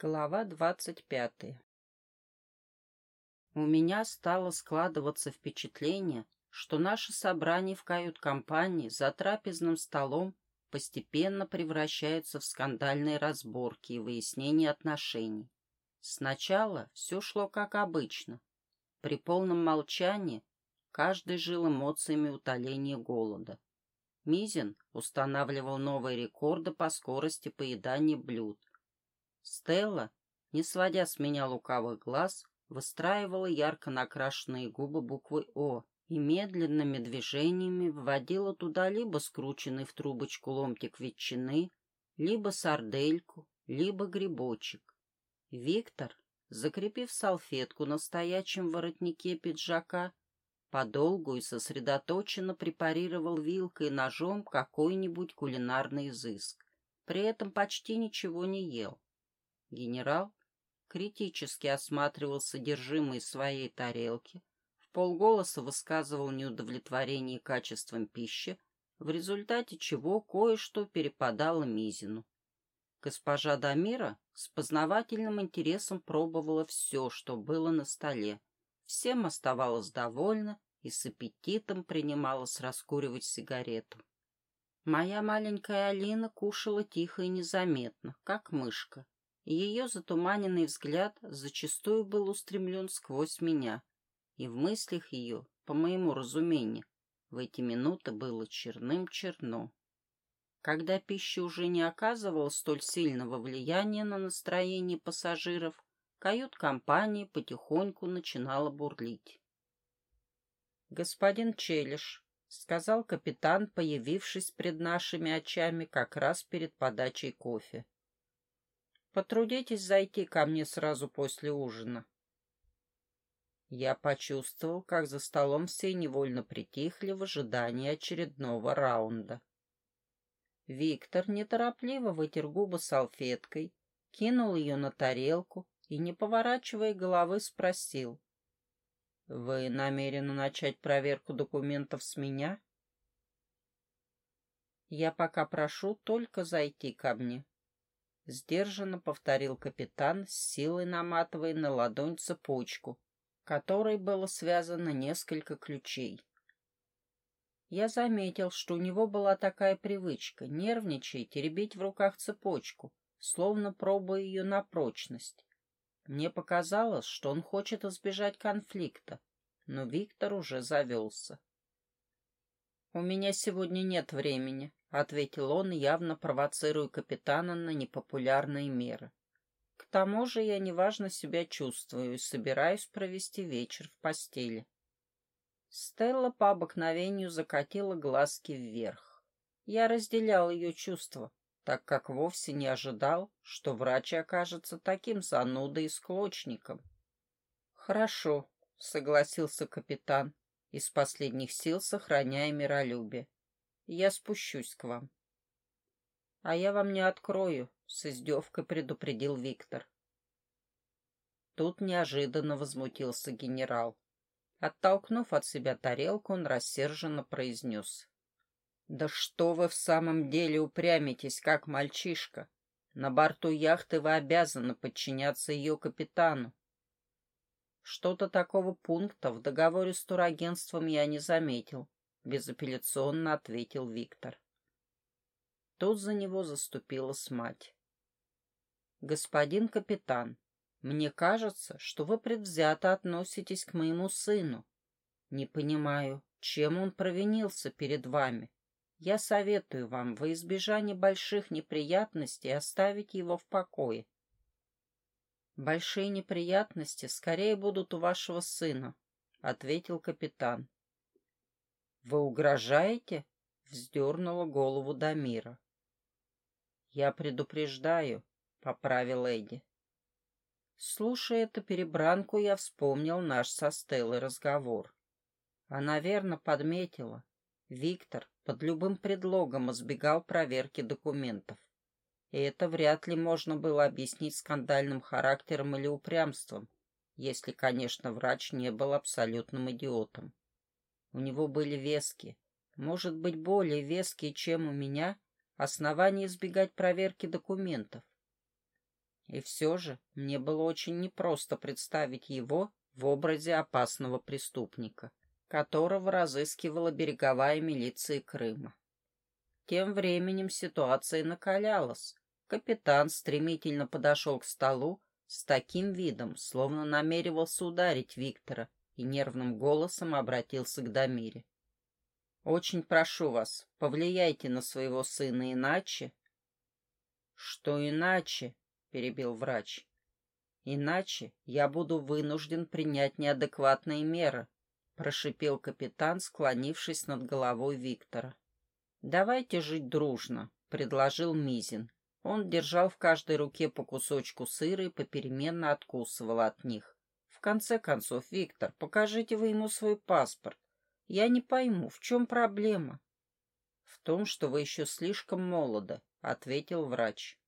Глава двадцать пятая У меня стало складываться впечатление, что наше собрание в кают-компании за трапезным столом постепенно превращается в скандальные разборки и выяснение отношений. Сначала все шло как обычно. При полном молчании каждый жил эмоциями утоления голода. Мизин устанавливал новые рекорды по скорости поедания блюд. Стелла, не сводя с меня лукавых глаз, выстраивала ярко накрашенные губы буквой «О» и медленными движениями вводила туда либо скрученный в трубочку ломтик ветчины, либо сардельку, либо грибочек. Виктор, закрепив салфетку на стоячем воротнике пиджака, подолгу и сосредоточенно препарировал вилкой и ножом какой-нибудь кулинарный изыск. При этом почти ничего не ел. Генерал критически осматривал содержимое своей тарелки, в полголоса высказывал неудовлетворение качеством пищи, в результате чего кое-что перепадало Мизину. Госпожа Дамира с познавательным интересом пробовала все, что было на столе, Всем оставалось довольна и с аппетитом принималась раскуривать сигарету. Моя маленькая Алина кушала тихо и незаметно, как мышка, ее затуманенный взгляд зачастую был устремлен сквозь меня, и в мыслях ее, по моему разумению, в эти минуты было черным-черно. Когда пища уже не оказывала столь сильного влияния на настроение пассажиров, кают-компания потихоньку начинала бурлить. «Господин Челиш», — сказал капитан, появившись пред нашими очами как раз перед подачей кофе. «Потрудитесь зайти ко мне сразу после ужина». Я почувствовал, как за столом все невольно притихли в ожидании очередного раунда. Виктор неторопливо вытер губы салфеткой, кинул ее на тарелку, и, не поворачивая головы, спросил. «Вы намерены начать проверку документов с меня?» «Я пока прошу только зайти ко мне», — сдержанно повторил капитан, с силой наматывая на ладонь цепочку, которой было связано несколько ключей. Я заметил, что у него была такая привычка — нервничать, теребить в руках цепочку, словно пробуя ее на прочность. Мне показалось, что он хочет избежать конфликта, но Виктор уже завелся. «У меня сегодня нет времени», — ответил он, явно провоцируя капитана на непопулярные меры. «К тому же я неважно себя чувствую и собираюсь провести вечер в постели». Стелла по обыкновению закатила глазки вверх. Я разделял ее чувства, так как вовсе не ожидал, что врач окажется таким занудой и склочником. «Хорошо», — согласился капитан, из последних сил сохраняя миролюбие. «Я спущусь к вам». «А я вам не открою», — с издевкой предупредил Виктор. Тут неожиданно возмутился генерал. Оттолкнув от себя тарелку, он рассерженно произнес. «Да что вы в самом деле упрямитесь, как мальчишка? На борту яхты вы обязаны подчиняться ее капитану». Что-то такого пункта в договоре с турагентством я не заметил, безапелляционно ответил Виктор. Тут за него заступилась мать. «Господин капитан, мне кажется, что вы предвзято относитесь к моему сыну. Не понимаю, чем он провинился перед вами. Я советую вам во избежание больших неприятностей оставить его в покое. Большие неприятности скорее будут у вашего сына, ответил капитан. Вы угрожаете? Вздернула голову Дамира. Я предупреждаю, поправил Эдди. Слушая эту перебранку, я вспомнил наш со Стеллой разговор. Она верно подметила. Виктор под любым предлогом избегал проверки документов. И это вряд ли можно было объяснить скандальным характером или упрямством, если, конечно, врач не был абсолютным идиотом. У него были веские, может быть, более веские, чем у меня, основания избегать проверки документов. И все же мне было очень непросто представить его в образе опасного преступника, которого разыскивала береговая милиция Крыма. Тем временем ситуация накалялась. Капитан стремительно подошел к столу с таким видом, словно намеревался ударить Виктора, и нервным голосом обратился к Дамире. «Очень прошу вас, повлияйте на своего сына, иначе...» «Что иначе?» — перебил врач. «Иначе я буду вынужден принять неадекватные меры», — прошипел капитан, склонившись над головой Виктора. «Давайте жить дружно», — предложил Мизин. Он держал в каждой руке по кусочку сыра и попеременно откусывал от них. «В конце концов, Виктор, покажите вы ему свой паспорт. Я не пойму, в чем проблема?» «В том, что вы еще слишком молоды», — ответил врач.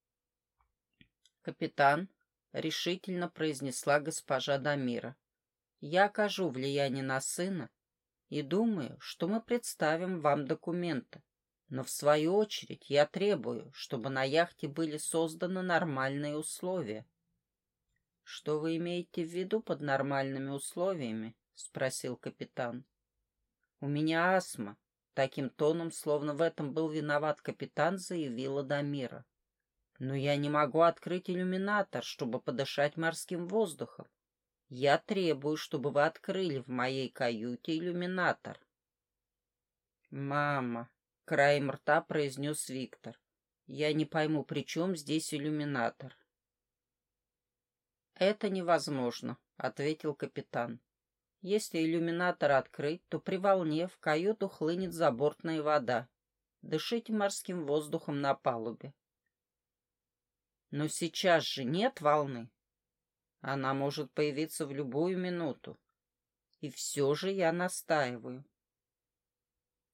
«Капитан», — решительно произнесла госпожа Дамира, — «я окажу влияние на сына и думаю, что мы представим вам документы. Но в свою очередь я требую, чтобы на яхте были созданы нормальные условия. — Что вы имеете в виду под нормальными условиями? — спросил капитан. — У меня астма. Таким тоном, словно в этом был виноват капитан, заявила Дамира. Но я не могу открыть иллюминатор, чтобы подышать морским воздухом. Я требую, чтобы вы открыли в моей каюте иллюминатор. Мама, Краем рта произнес Виктор. Я не пойму, при чем здесь иллюминатор? Это невозможно, ответил капитан. Если иллюминатор открыть, то при волне в каюту хлынет забортная вода. Дышите морским воздухом на палубе. Но сейчас же нет волны. Она может появиться в любую минуту. И все же я настаиваю.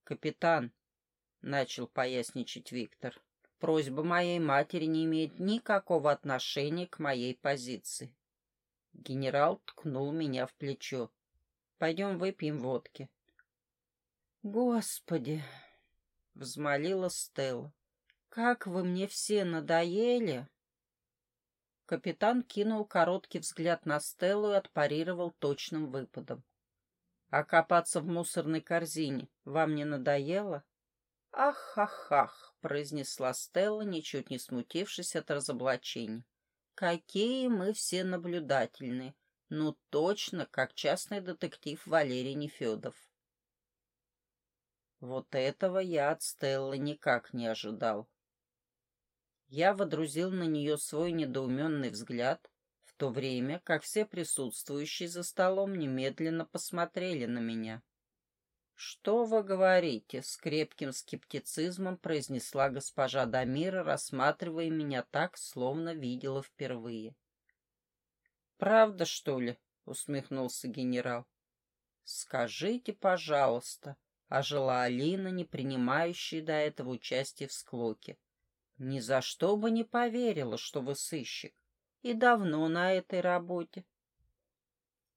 Капитан, — начал поясничать Виктор. «Просьба моей матери не имеет никакого отношения к моей позиции». Генерал ткнул меня в плечо. «Пойдем выпьем водки». «Господи!» — взмолила Стелла. «Как вы мне все надоели!» Капитан кинул короткий взгляд на Стеллу и отпарировал точным выпадом. «А копаться в мусорной корзине вам не надоело?» «Ах-ах-ах!» — произнесла Стелла, ничуть не смутившись от разоблачения. «Какие мы все наблюдательные! Ну, точно, как частный детектив Валерий Нефедов!» Вот этого я от Стеллы никак не ожидал. Я водрузил на нее свой недоуменный взгляд, в то время как все присутствующие за столом немедленно посмотрели на меня. «Что вы говорите?» — с крепким скептицизмом произнесла госпожа Дамира, рассматривая меня так, словно видела впервые. «Правда, что ли?» — усмехнулся генерал. «Скажите, пожалуйста», — ожила Алина, не принимающая до этого участия в склоке. «Ни за что бы не поверила, что вы сыщик. И давно на этой работе».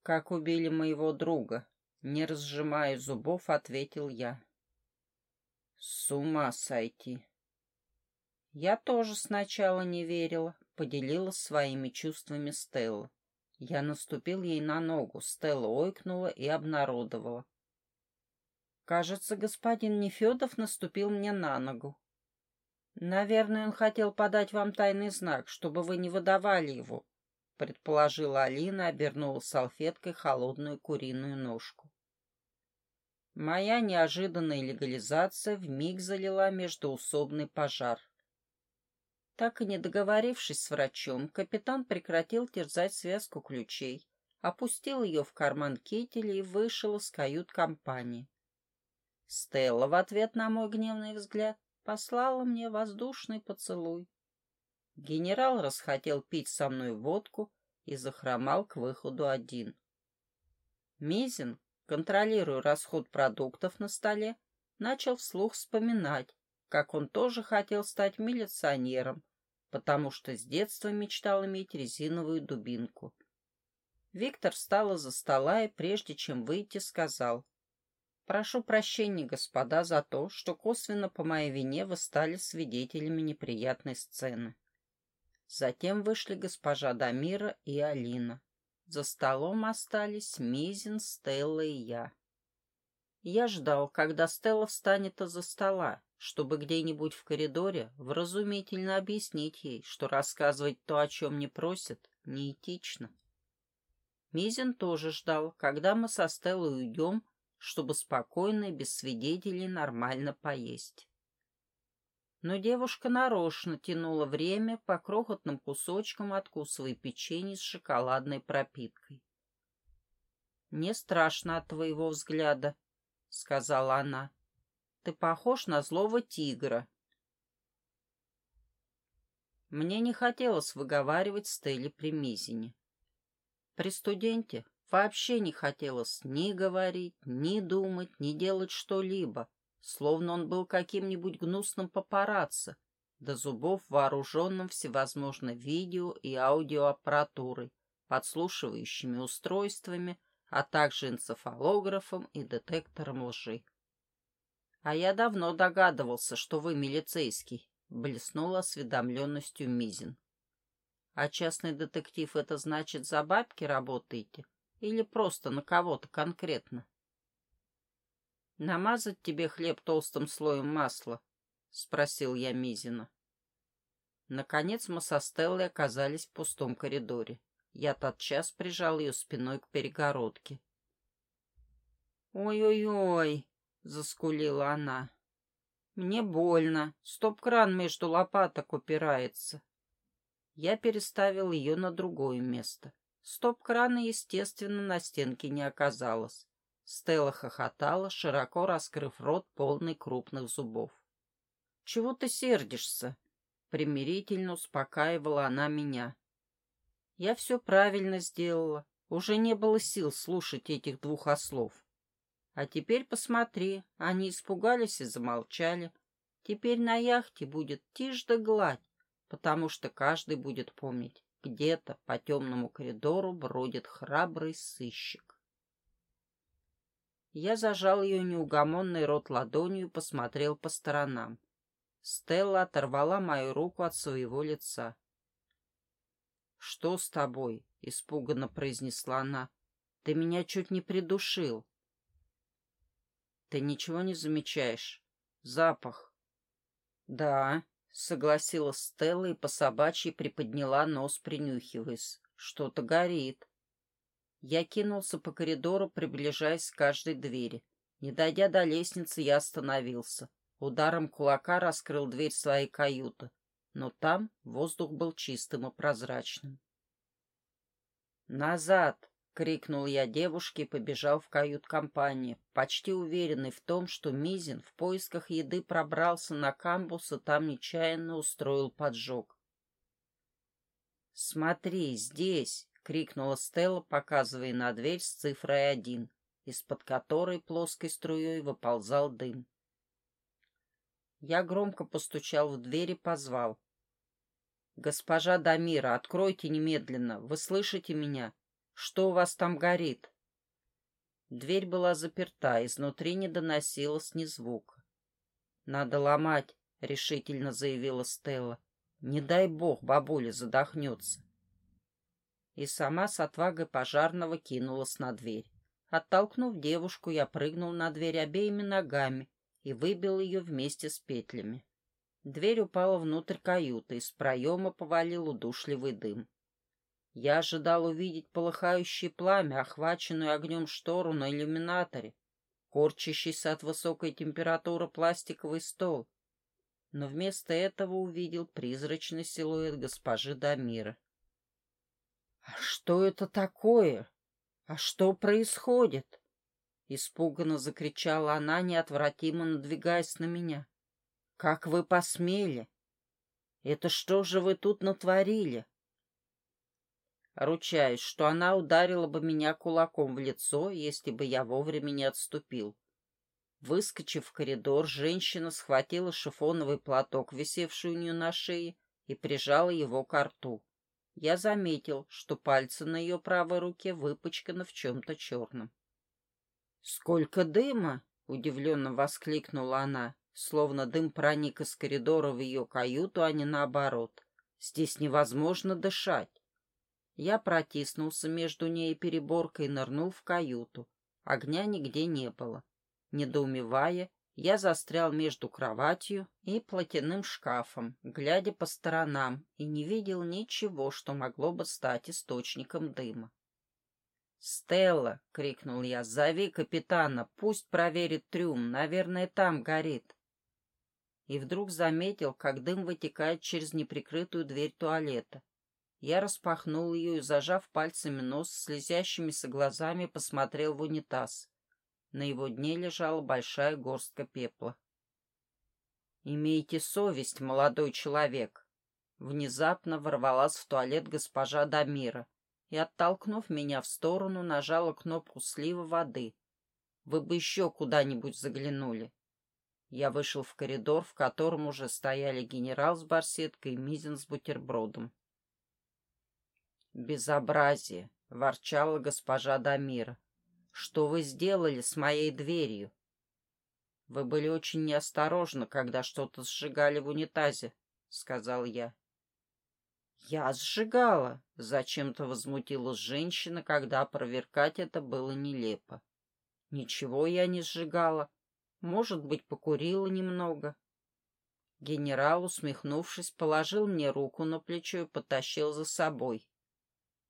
«Как убили моего друга», не разжимая зубов, ответил я. С ума сойти. Я тоже сначала не верила, поделилась своими чувствами Стелла. Я наступил ей на ногу, Стелла ойкнула и обнародовала. Кажется, господин Нефедов наступил мне на ногу. Наверное, он хотел подать вам тайный знак, чтобы вы не выдавали его, предположила Алина, обернула салфеткой холодную куриную ножку. Моя неожиданная легализация вмиг залила междоусобный пожар. Так и не договорившись с врачом, капитан прекратил терзать связку ключей, опустил ее в карман кителя и вышел из кают-компании. Стелла в ответ на мой гневный взгляд послала мне воздушный поцелуй. Генерал расхотел пить со мной водку и захромал к выходу один. Мизин, контролируя расход продуктов на столе, начал вслух вспоминать, как он тоже хотел стать милиционером, потому что с детства мечтал иметь резиновую дубинку. Виктор встал из-за стола и, прежде чем выйти, сказал, «Прошу прощения, господа, за то, что косвенно по моей вине вы стали свидетелями неприятной сцены». Затем вышли госпожа Дамира и Алина. За столом остались Мизин, Стелла и я. Я ждал, когда Стелла встанет из-за стола, чтобы где-нибудь в коридоре вразумительно объяснить ей, что рассказывать то, о чем не просят, неэтично. Мизин тоже ждал, когда мы со Стеллой уйдем, чтобы спокойно и без свидетелей нормально поесть. Но девушка нарочно тянула время по крохотным кусочкам, откусывая печенье с шоколадной пропиткой. «Мне страшно от твоего взгляда», — сказала она. «Ты похож на злого тигра». Мне не хотелось выговаривать Стелле при Мизине. При студенте вообще не хотелось ни говорить, ни думать, ни делать что-либо, словно он был каким-нибудь гнусным папарацци, до зубов вооруженным всевозможной видео и аудиоаппаратурой, подслушивающими устройствами, а также энцефалографом и детектором лжи. «А я давно догадывался, что вы милицейский», — блеснул осведомленностью Мизин. А частный детектив — это значит, за бабки работаете? Или просто на кого-то конкретно? «Намазать тебе хлеб толстым слоем масла?» — спросил я Мизина. Наконец мы со Стеллой оказались в пустом коридоре. Я тотчас прижал ее спиной к перегородке. «Ой-ой-ой!» — заскулила она. «Мне больно. Стоп-кран между лопаток упирается». Я переставил ее на другое место. Стоп-крана, естественно, на стенке не оказалось. Стелла хохотала, широко раскрыв рот, полный крупных зубов. «Чего ты сердишься?» Примирительно успокаивала она меня. «Я все правильно сделала. Уже не было сил слушать этих двух ослов. А теперь посмотри, они испугались и замолчали. Теперь на яхте будет тишь да гладь потому что каждый будет помнить, где-то по темному коридору бродит храбрый сыщик. Я зажал ее неугомонный рот ладонью и посмотрел по сторонам. Стелла оторвала мою руку от своего лица. «Что с тобой?» — испуганно произнесла она. «Ты меня чуть не придушил». «Ты ничего не замечаешь? Запах?» «Да», Согласилась Стелла и по собачьи приподняла нос, принюхиваясь. Что-то горит. Я кинулся по коридору, приближаясь к каждой двери. Не дойдя до лестницы, я остановился. Ударом кулака раскрыл дверь своей каюты. Но там воздух был чистым и прозрачным. «Назад!» — крикнул я девушке и побежал в кают-компанию, почти уверенный в том, что Мизин в поисках еды пробрался на камбус и там нечаянно устроил поджог. «Смотри, здесь!» — крикнула Стелла, показывая на дверь с цифрой один, из-под которой плоской струей выползал дым. Я громко постучал в дверь и позвал. «Госпожа Дамира, откройте немедленно, вы слышите меня?» Что у вас там горит?» Дверь была заперта, изнутри не доносилось ни звука. «Надо ломать», — решительно заявила Стелла. «Не дай бог, бабуля задохнется». И сама с отвагой пожарного кинулась на дверь. Оттолкнув девушку, я прыгнул на дверь обеими ногами и выбил ее вместе с петлями. Дверь упала внутрь каюты, из проема повалил удушливый дым. Я ожидал увидеть полыхающее пламя, охваченную огнем штору на иллюминаторе, корчащийся от высокой температуры пластиковый стол, но вместо этого увидел призрачный силуэт госпожи Дамира. «А что это такое? А что происходит?» Испуганно закричала она, неотвратимо надвигаясь на меня. «Как вы посмели? Это что же вы тут натворили?» Ручаюсь, что она ударила бы меня кулаком в лицо, если бы я вовремя не отступил. Выскочив в коридор, женщина схватила шифоновый платок, висевший у нее на шее, и прижала его к рту. Я заметил, что пальцы на ее правой руке выпачканы в чем-то черном. «Сколько дыма!» — удивленно воскликнула она, словно дым проник из коридора в ее каюту, а не наоборот. Здесь невозможно дышать. Я протиснулся между ней и переборкой и нырнул в каюту. Огня нигде не было. Недоумевая, я застрял между кроватью и платяным шкафом, глядя по сторонам, и не видел ничего, что могло бы стать источником дыма. «Стелла!» — крикнул я. «Зови капитана, пусть проверит трюм, наверное, там горит». И вдруг заметил, как дым вытекает через неприкрытую дверь туалета. Я распахнул ее и, зажав пальцами нос, слезящимися глазами посмотрел в унитаз. На его дне лежала большая горстка пепла. «Имейте совесть, молодой человек!» Внезапно ворвалась в туалет госпожа Дамира и, оттолкнув меня в сторону, нажала кнопку слива воды. «Вы бы еще куда-нибудь заглянули!» Я вышел в коридор, в котором уже стояли генерал с барсеткой и Мизин с бутербродом. «Безобразие!» — ворчала госпожа Дамира. Что вы сделали с моей дверью? Вы были очень неосторожны, когда что-то сжигали в унитазе, сказал я. Я сжигала, зачем-то возмутилась женщина, когда опроверкать это было нелепо. Ничего я не сжигала. Может быть, покурила немного. Генерал, усмехнувшись, положил мне руку на плечо и потащил за собой.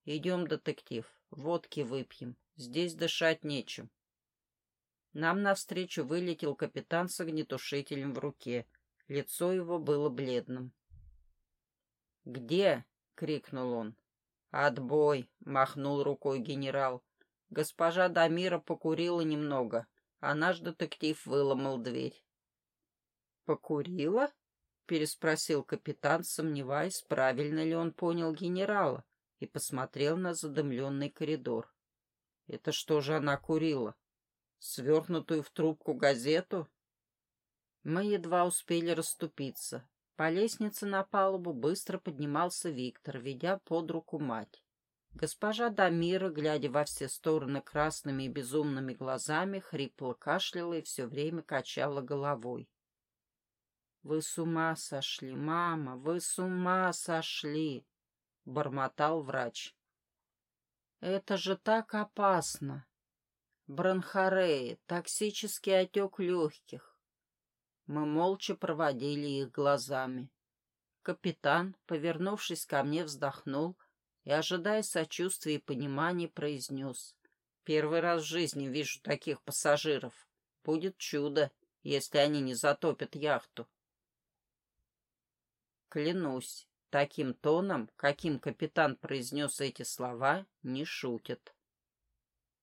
«Идем, детектив, водки выпьем. Здесь дышать нечем. Нам навстречу вылетел капитан с огнетушителем в руке. Лицо его было бледным. «Где?» — крикнул он. «Отбой!» — махнул рукой генерал. Госпожа Дамира покурила немного, а наш детектив выломал дверь. «Покурила?» — переспросил капитан, сомневаясь, правильно ли он понял генерала, и посмотрел на задымленный коридор. Это что же она курила? Свернутую в трубку газету? Мы едва успели расступиться. По лестнице на палубу быстро поднимался Виктор, ведя под руку мать. Госпожа Дамира, глядя во все стороны красными и безумными глазами, хрипло кашляла и все время качала головой. «Вы с ума сошли, мама, вы с ума сошли!» — бормотал врач. Это же так опасно. Бронхореи, токсический отек легких. Мы молча проводили их глазами. Капитан, повернувшись ко мне, вздохнул и, ожидая сочувствия и понимания, произнес. «Первый раз в жизни вижу таких пассажиров. Будет чудо, если они не затопят яхту». Клянусь, Таким тоном, каким капитан произнес эти слова, не шутят.